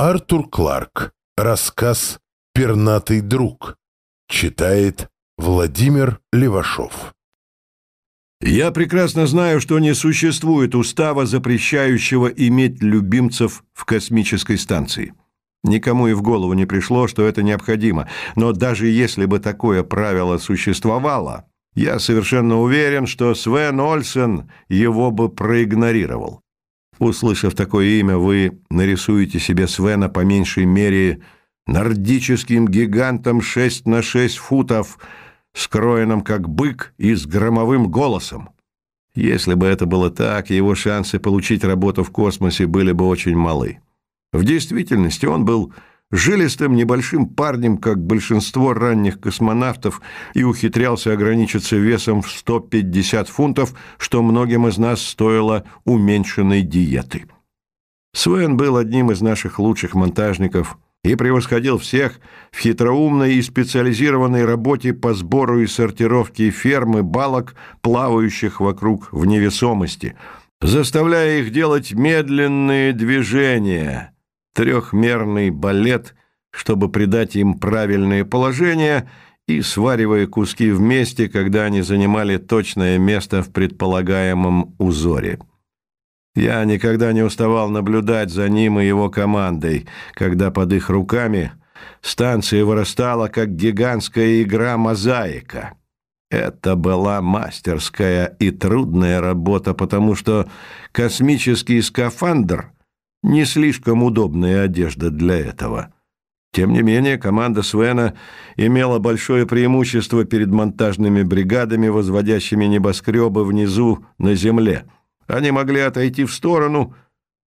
Артур Кларк. Рассказ «Пернатый друг». Читает Владимир Левашов. Я прекрасно знаю, что не существует устава, запрещающего иметь любимцев в космической станции. Никому и в голову не пришло, что это необходимо. Но даже если бы такое правило существовало, я совершенно уверен, что Свен Ольсен его бы проигнорировал. Услышав такое имя, вы нарисуете себе Свена по меньшей мере нордическим гигантом 6 на 6 футов, скроенным как бык и с громовым голосом. Если бы это было так, его шансы получить работу в космосе были бы очень малы. В действительности он был жилистым небольшим парнем, как большинство ранних космонавтов, и ухитрялся ограничиться весом в 150 фунтов, что многим из нас стоило уменьшенной диеты. Свен был одним из наших лучших монтажников и превосходил всех в хитроумной и специализированной работе по сбору и сортировке фермы балок, плавающих вокруг в невесомости, заставляя их делать медленные движения – трехмерный балет, чтобы придать им правильное положение и сваривая куски вместе, когда они занимали точное место в предполагаемом узоре. Я никогда не уставал наблюдать за ним и его командой, когда под их руками станция вырастала, как гигантская игра мозаика. Это была мастерская и трудная работа, потому что космический скафандр — не слишком удобная одежда для этого. Тем не менее, команда Свена имела большое преимущество перед монтажными бригадами, возводящими небоскребы внизу на земле. Они могли отойти в сторону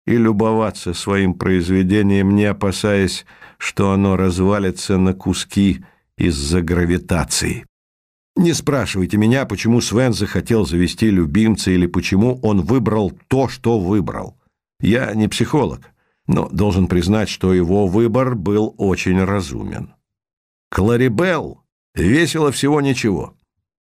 и любоваться своим произведением, не опасаясь, что оно развалится на куски из-за гравитации. Не спрашивайте меня, почему Свен захотел завести любимца или почему он выбрал то, что выбрал. Я не психолог, но должен признать, что его выбор был очень разумен. Кларибел весила всего ничего.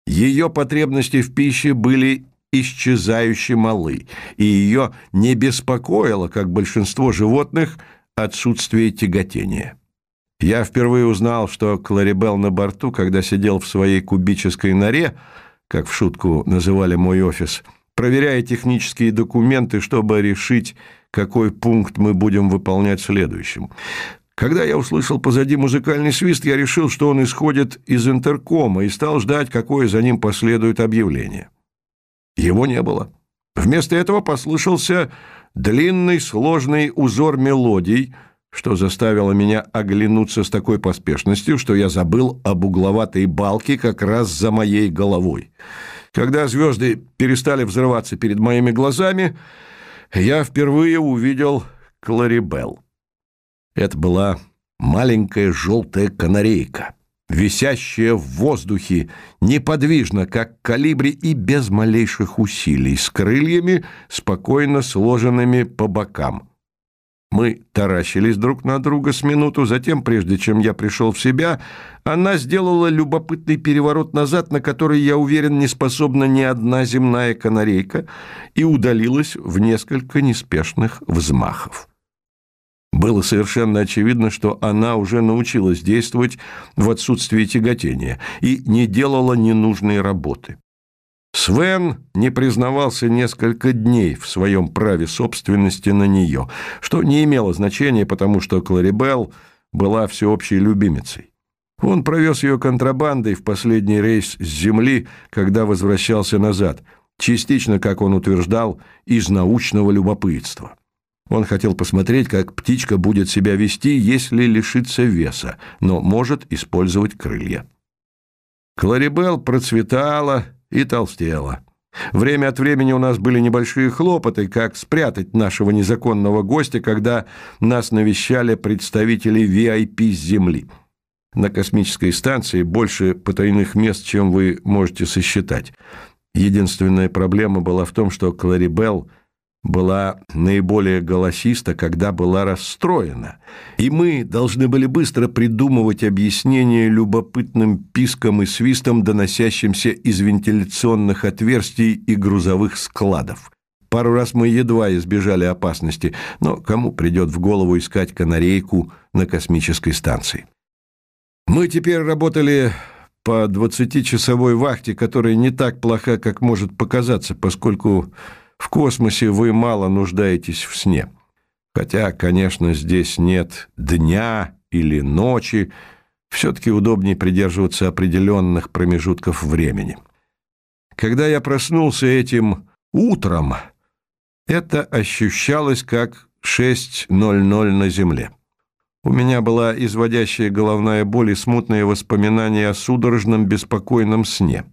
Ее потребности в пище были исчезающе малы, и ее не беспокоило, как большинство животных, отсутствие тяготения. Я впервые узнал, что Кларибел на борту, когда сидел в своей кубической норе, как в шутку называли мой офис – проверяя технические документы, чтобы решить, какой пункт мы будем выполнять следующим. Когда я услышал позади музыкальный свист, я решил, что он исходит из интеркома и стал ждать, какое за ним последует объявление. Его не было. Вместо этого послышался длинный сложный узор мелодий, что заставило меня оглянуться с такой поспешностью, что я забыл об угловатой балке как раз за моей головой. Когда звезды перестали взрываться перед моими глазами, я впервые увидел Кларибел. Это была маленькая желтая канарейка, висящая в воздухе, неподвижно, как калибри и без малейших усилий, с крыльями, спокойно сложенными по бокам. Мы таращились друг на друга с минуту, затем, прежде чем я пришел в себя, она сделала любопытный переворот назад, на который, я уверен, не способна ни одна земная канарейка, и удалилась в несколько неспешных взмахов. Было совершенно очевидно, что она уже научилась действовать в отсутствии тяготения и не делала ненужной работы. Свен не признавался несколько дней в своем праве собственности на нее, что не имело значения, потому что Кларибел была всеобщей любимицей. Он провез ее контрабандой в последний рейс с земли, когда возвращался назад, частично, как он утверждал, из научного любопытства. Он хотел посмотреть, как птичка будет себя вести, если лишится веса, но может использовать крылья. Кларибел процветала и толстела. Время от времени у нас были небольшие хлопоты, как спрятать нашего незаконного гостя, когда нас навещали представители VIP с Земли. На космической станции больше потайных мест, чем вы можете сосчитать. Единственная проблема была в том, что Кларибелл была наиболее голосиста, когда была расстроена, и мы должны были быстро придумывать объяснения любопытным писком и свистом, доносящимся из вентиляционных отверстий и грузовых складов. Пару раз мы едва избежали опасности, но кому придет в голову искать канарейку на космической станции? Мы теперь работали по 20-часовой вахте, которая не так плоха, как может показаться, поскольку в космосе вы мало нуждаетесь в сне. Хотя, конечно, здесь нет дня или ночи, все-таки удобнее придерживаться определенных промежутков времени. Когда я проснулся этим утром, это ощущалось как 6.00 на Земле. У меня была изводящая головная боль и смутные воспоминания о судорожном беспокойном сне.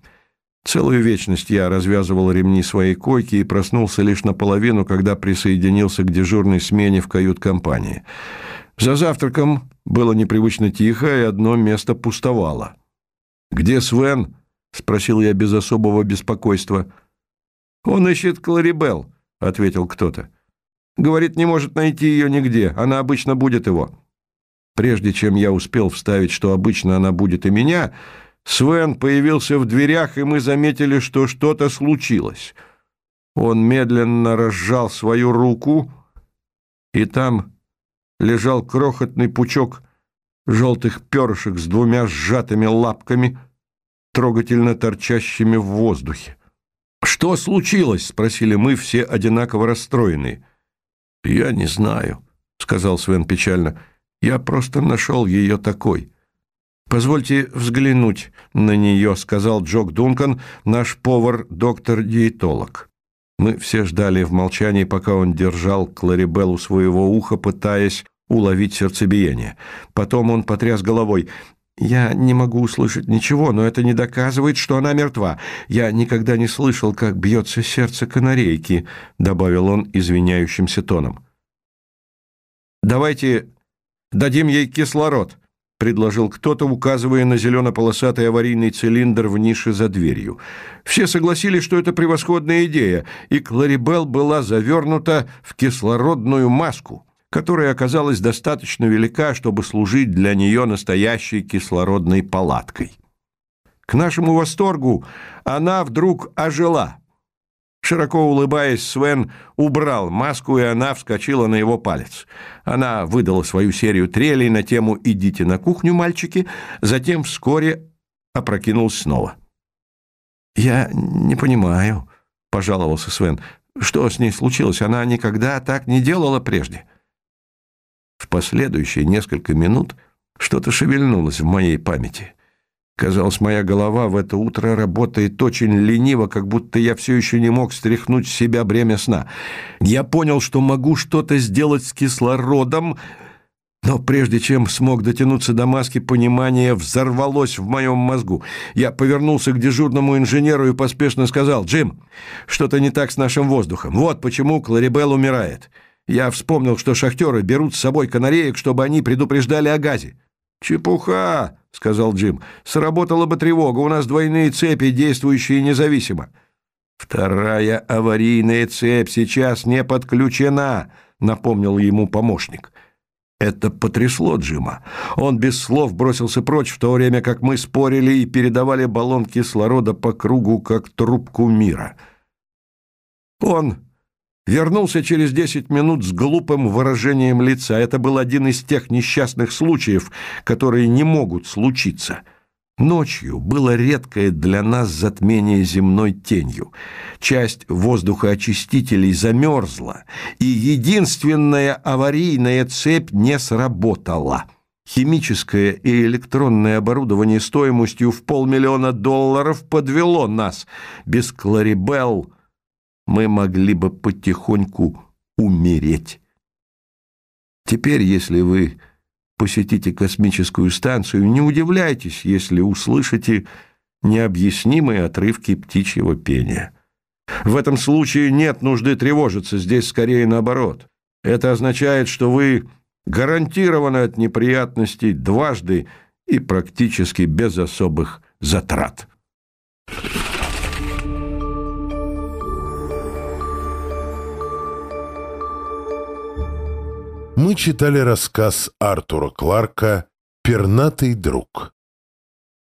Целую вечность я развязывал ремни своей койки и проснулся лишь наполовину, когда присоединился к дежурной смене в кают-компании. За завтраком было непривычно тихо, и одно место пустовало. «Где Свен?» — спросил я без особого беспокойства. «Он ищет Кларибел», — ответил кто-то. «Говорит, не может найти ее нигде. Она обычно будет его». Прежде чем я успел вставить, что обычно она будет и меня, Свен появился в дверях, и мы заметили, что что-то случилось. Он медленно разжал свою руку, и там лежал крохотный пучок желтых перышек с двумя сжатыми лапками, трогательно торчащими в воздухе. «Что случилось?» — спросили мы, все одинаково расстроенные. «Я не знаю», — сказал Свен печально. «Я просто нашел ее такой». «Позвольте взглянуть на нее», — сказал Джок Дункан, наш повар-доктор-диетолог. Мы все ждали в молчании, пока он держал Кларибел у своего уха, пытаясь уловить сердцебиение. Потом он потряс головой. «Я не могу услышать ничего, но это не доказывает, что она мертва. Я никогда не слышал, как бьется сердце канарейки», — добавил он извиняющимся тоном. «Давайте дадим ей кислород», — предложил кто-то, указывая на зелено-полосатый аварийный цилиндр в нише за дверью. Все согласились, что это превосходная идея, и Кларибел была завернута в кислородную маску которая оказалась достаточно велика, чтобы служить для нее настоящей кислородной палаткой. К нашему восторгу она вдруг ожила. Широко улыбаясь, Свен убрал маску, и она вскочила на его палец. Она выдала свою серию трелей на тему «Идите на кухню, мальчики», затем вскоре опрокинулась снова. «Я не понимаю», — пожаловался Свен, — «что с ней случилось? Она никогда так не делала прежде». В последующие несколько минут что-то шевельнулось в моей памяти. Казалось, моя голова в это утро работает очень лениво, как будто я все еще не мог стряхнуть с себя бремя сна. Я понял, что могу что-то сделать с кислородом, но прежде чем смог дотянуться до маски, понимание взорвалось в моем мозгу. Я повернулся к дежурному инженеру и поспешно сказал, «Джим, что-то не так с нашим воздухом. Вот почему Кларибел умирает». Я вспомнил, что шахтеры берут с собой канареек, чтобы они предупреждали о газе. «Чепуха!» — сказал Джим. «Сработала бы тревога. У нас двойные цепи, действующие независимо». «Вторая аварийная цепь сейчас не подключена», — напомнил ему помощник. Это потрясло Джима. Он без слов бросился прочь, в то время как мы спорили и передавали баллон кислорода по кругу, как трубку мира. Он Вернулся через десять минут с глупым выражением лица. Это был один из тех несчастных случаев, которые не могут случиться. Ночью было редкое для нас затмение земной тенью. Часть воздухоочистителей замерзла, и единственная аварийная цепь не сработала. Химическое и электронное оборудование стоимостью в полмиллиона долларов подвело нас. Без Кларибелл мы могли бы потихоньку умереть. Теперь, если вы посетите космическую станцию, не удивляйтесь, если услышите необъяснимые отрывки птичьего пения. В этом случае нет нужды тревожиться, здесь скорее наоборот. Это означает, что вы гарантированы от неприятностей дважды и практически без особых затрат. Мы читали рассказ Артура Кларка «Пернатый друг».